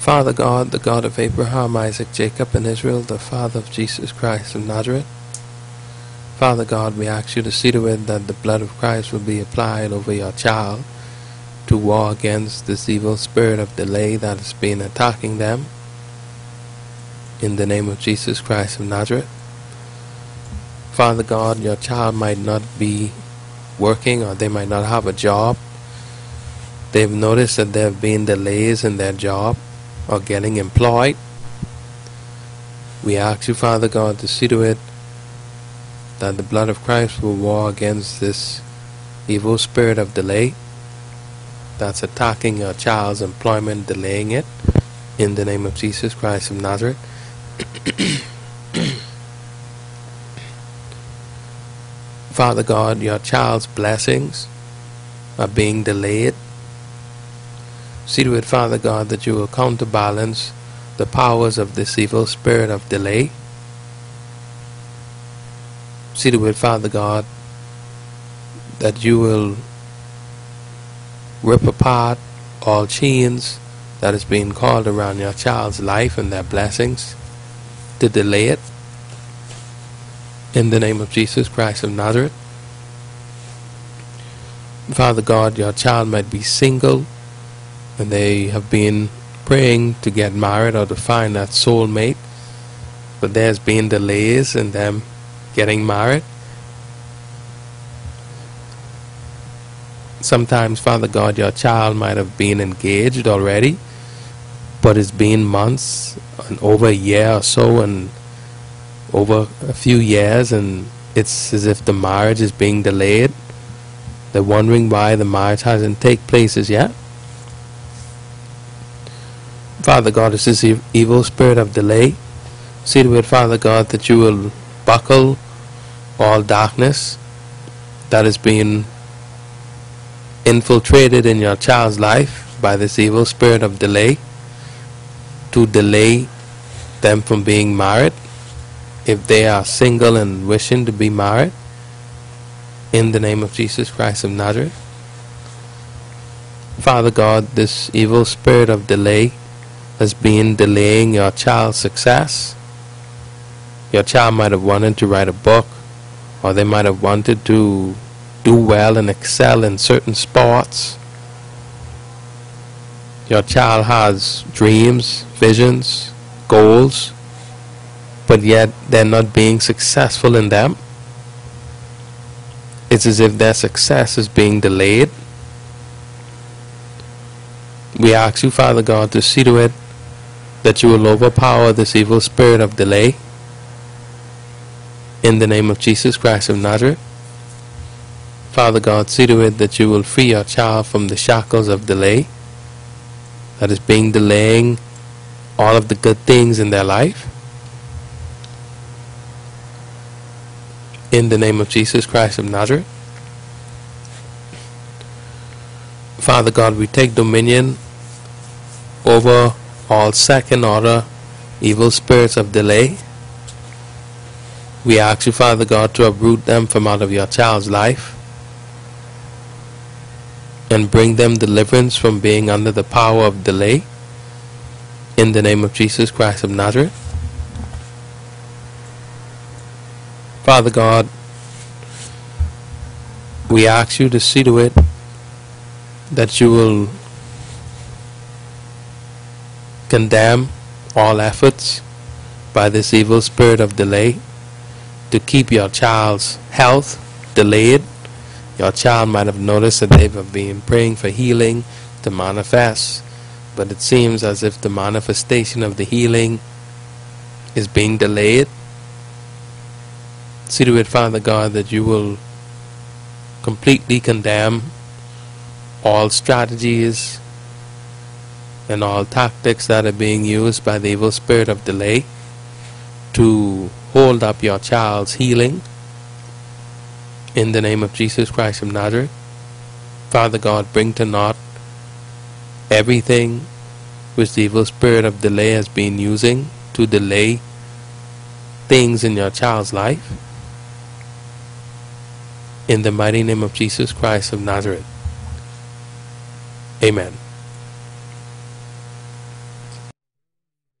Father God, the God of Abraham, Isaac, Jacob, and Israel, the Father of Jesus Christ of Nazareth. Father God, we ask you to see to it that the blood of Christ will be applied over your child to war against this evil spirit of delay that has been attacking them. In the name of Jesus Christ of Nazareth. Father God, your child might not be working or they might not have a job. They've noticed that there have been delays in their job or getting employed. We ask you, Father God, to see to it that the blood of Christ will war against this evil spirit of delay that's attacking your child's employment, delaying it. In the name of Jesus Christ of Nazareth. Father God, your child's blessings are being delayed. See to it, Father God, that you will counterbalance the powers of this evil spirit of delay. See to it, Father God, that you will rip apart all chains that is being called around your child's life and their blessings to delay it. In the name of Jesus Christ of Nazareth. Father God, your child might be single and they have been praying to get married or to find that soulmate, but there's been delays in them getting married. Sometimes, Father God, your child might have been engaged already, but it's been months and over a year or so and over a few years, and it's as if the marriage is being delayed. They're wondering why the marriage hasn't taken place as yet. Father God, it's this evil spirit of delay. See to it, Father God, that you will buckle all darkness that is being infiltrated in your child's life by this evil spirit of delay to delay them from being married if they are single and wishing to be married in the name of Jesus Christ of Nazareth. Father God, this evil spirit of delay has been delaying your child's success. Your child might have wanted to write a book, or they might have wanted to do well and excel in certain sports. Your child has dreams, visions, goals, but yet they're not being successful in them. It's as if their success is being delayed. We ask you, Father God, to see to it that you will overpower this evil spirit of delay. In the name of Jesus Christ of Nazareth. Father God, see to it that you will free your child from the shackles of delay that is being delaying all of the good things in their life. In the name of Jesus Christ of Nazareth. Father God, we take dominion over all second order evil spirits of delay. We ask you, Father God, to uproot them from out of your child's life and bring them deliverance from being under the power of delay. In the name of Jesus Christ of Nazareth. Father God, we ask you to see to it that you will condemn all efforts by this evil spirit of delay to keep your child's health delayed. Your child might have noticed that they've been praying for healing to manifest, but it seems as if the manifestation of the healing is being delayed. See to it, Father God, that you will completely condemn all strategies and all tactics that are being used by the evil spirit of delay to hold up your child's healing in the name of Jesus Christ of Nazareth. Father God, bring to naught everything which the evil spirit of delay has been using to delay things in your child's life. In the mighty name of Jesus Christ of Nazareth. Amen.